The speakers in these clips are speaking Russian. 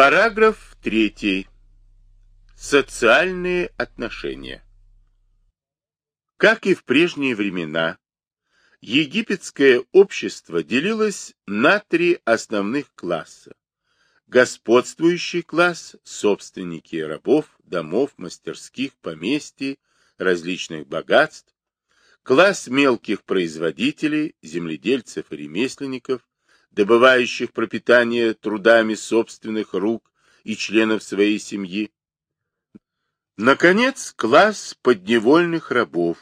Параграф 3. Социальные отношения. Как и в прежние времена, египетское общество делилось на три основных класса. Господствующий класс – собственники рабов, домов, мастерских, поместий, различных богатств, класс мелких производителей, земледельцев и ремесленников, добывающих пропитание трудами собственных рук и членов своей семьи. Наконец, класс подневольных рабов,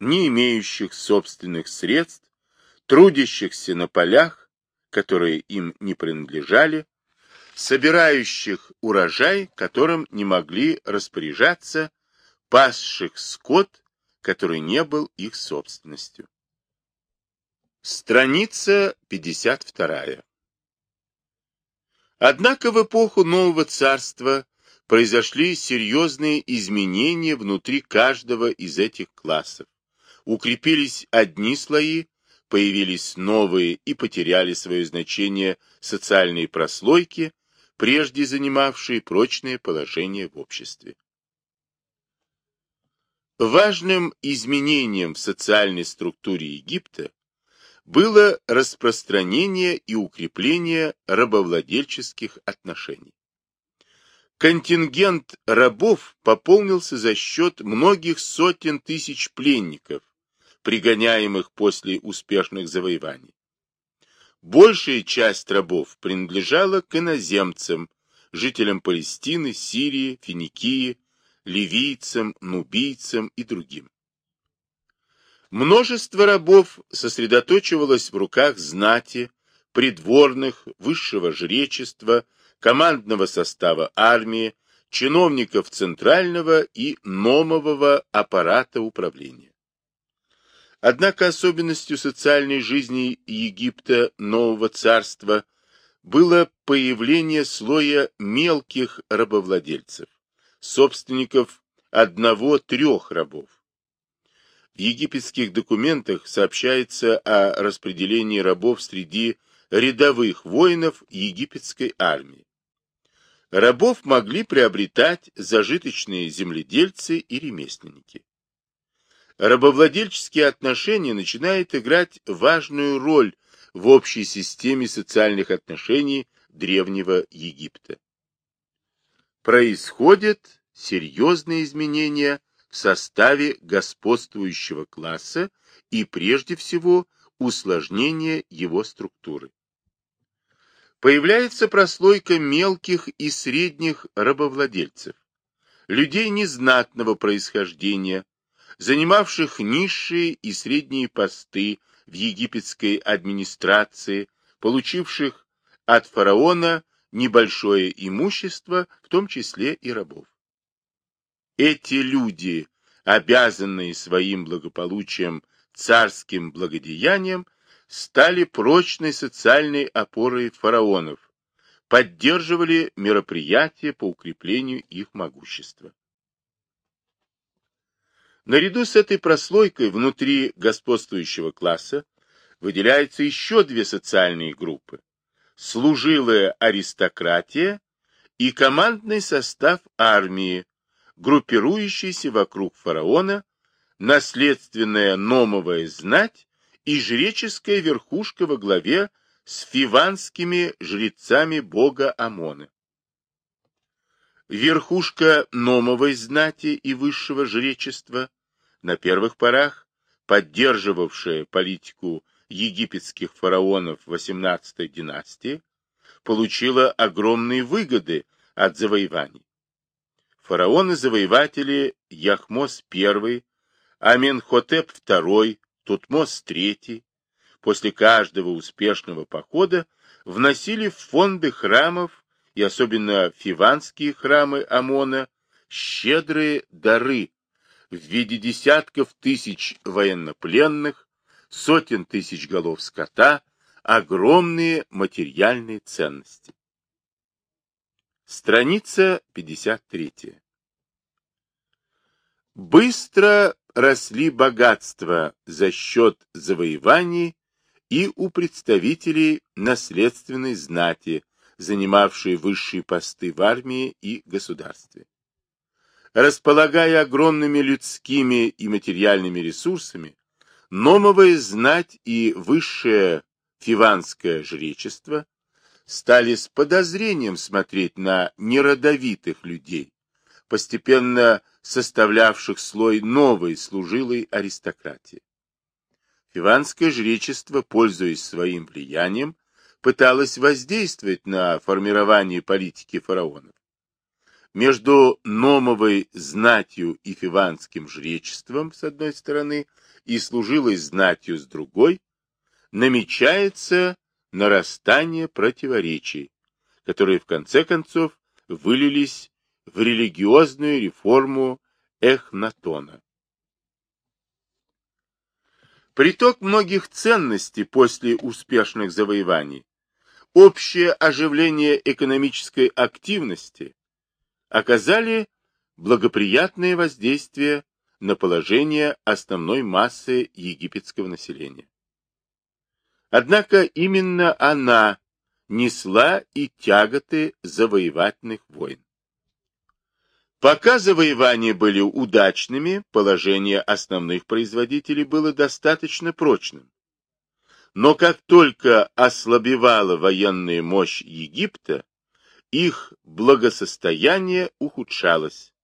не имеющих собственных средств, трудящихся на полях, которые им не принадлежали, собирающих урожай, которым не могли распоряжаться, пасших скот, который не был их собственностью. Страница 52. Однако в эпоху Нового Царства произошли серьезные изменения внутри каждого из этих классов. Укрепились одни слои, появились новые и потеряли свое значение социальные прослойки, прежде занимавшие прочное положение в обществе. Важным изменением в социальной структуре Египта было распространение и укрепление рабовладельческих отношений. Контингент рабов пополнился за счет многих сотен тысяч пленников, пригоняемых после успешных завоеваний. Большая часть рабов принадлежала к иноземцам, жителям Палестины, Сирии, Финикии, ливийцам, нубийцам и другим. Множество рабов сосредоточивалось в руках знати, придворных, высшего жречества, командного состава армии, чиновников центрального и номового аппарата управления. Однако особенностью социальной жизни Египта Нового Царства было появление слоя мелких рабовладельцев, собственников одного-трех рабов. Египетских документах сообщается о распределении рабов среди рядовых воинов египетской армии. Рабов могли приобретать зажиточные земледельцы и ремесленники. Рабовладельческие отношения начинают играть важную роль в общей системе социальных отношений Древнего Египта. Происходят серьезные изменения в составе господствующего класса и, прежде всего, усложнение его структуры. Появляется прослойка мелких и средних рабовладельцев, людей незнатного происхождения, занимавших низшие и средние посты в египетской администрации, получивших от фараона небольшое имущество, в том числе и рабов. Эти люди, обязанные своим благополучием царским благодеянием, стали прочной социальной опорой фараонов, поддерживали мероприятия по укреплению их могущества. Наряду с этой прослойкой внутри господствующего класса выделяются еще две социальные группы – служилая аристократия и командный состав армии, группирующийся вокруг фараона, наследственная номовая знать и жреческая верхушка во главе с фиванскими жрецами бога Амона. Верхушка номовой знати и высшего жречества, на первых порах поддерживавшая политику египетских фараонов XVIII династии, получила огромные выгоды от завоеваний. Фараоны-завоеватели Яхмос I, Аменхотеп II, Тутмос III после каждого успешного похода вносили в фонды храмов и особенно фиванские храмы Амона щедрые дары в виде десятков тысяч военнопленных, сотен тысяч голов скота, огромные материальные ценности. Страница 53. Быстро росли богатства за счет завоеваний и у представителей наследственной знати, занимавшие высшие посты в армии и государстве. Располагая огромными людскими и материальными ресурсами, Номовое знать и высшее фиванское жречество стали с подозрением смотреть на неродовитых людей, постепенно составлявших слой новой служилой аристократии. Фиванское жречество, пользуясь своим влиянием, пыталось воздействовать на формирование политики фараонов. Между Номовой знатью и фиванским жречеством, с одной стороны, и служилой знатью с другой, намечается нарастание противоречий, которые в конце концов вылились в религиозную реформу Эхнатона. Приток многих ценностей после успешных завоеваний, общее оживление экономической активности оказали благоприятное воздействие на положение основной массы египетского населения. Однако именно она несла и тяготы завоевательных войн. Пока завоевания были удачными, положение основных производителей было достаточно прочным. Но как только ослабевала военная мощь Египта, их благосостояние ухудшалось,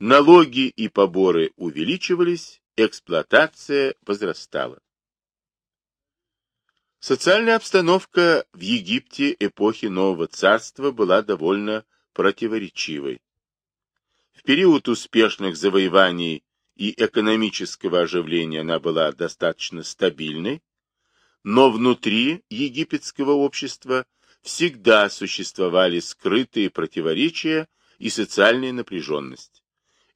налоги и поборы увеличивались, эксплуатация возрастала. Социальная обстановка в Египте эпохи Нового Царства была довольно противоречивой. В период успешных завоеваний и экономического оживления она была достаточно стабильной, но внутри египетского общества всегда существовали скрытые противоречия и социальная напряженность.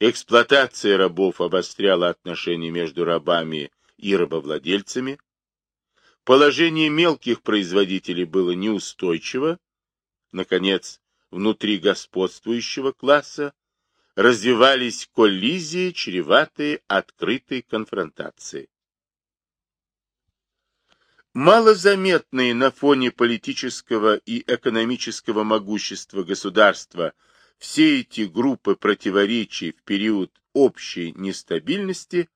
Эксплуатация рабов обостряла отношения между рабами и рабовладельцами. Положение мелких производителей было неустойчиво. Наконец, внутри господствующего класса развивались коллизии, чреватые открытой конфронтацией. Малозаметные на фоне политического и экономического могущества государства все эти группы противоречий в период общей нестабильности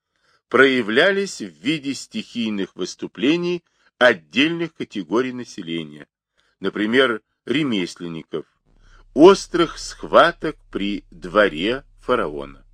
проявлялись в виде стихийных выступлений отдельных категорий населения, например, ремесленников, острых схваток при дворе фараона.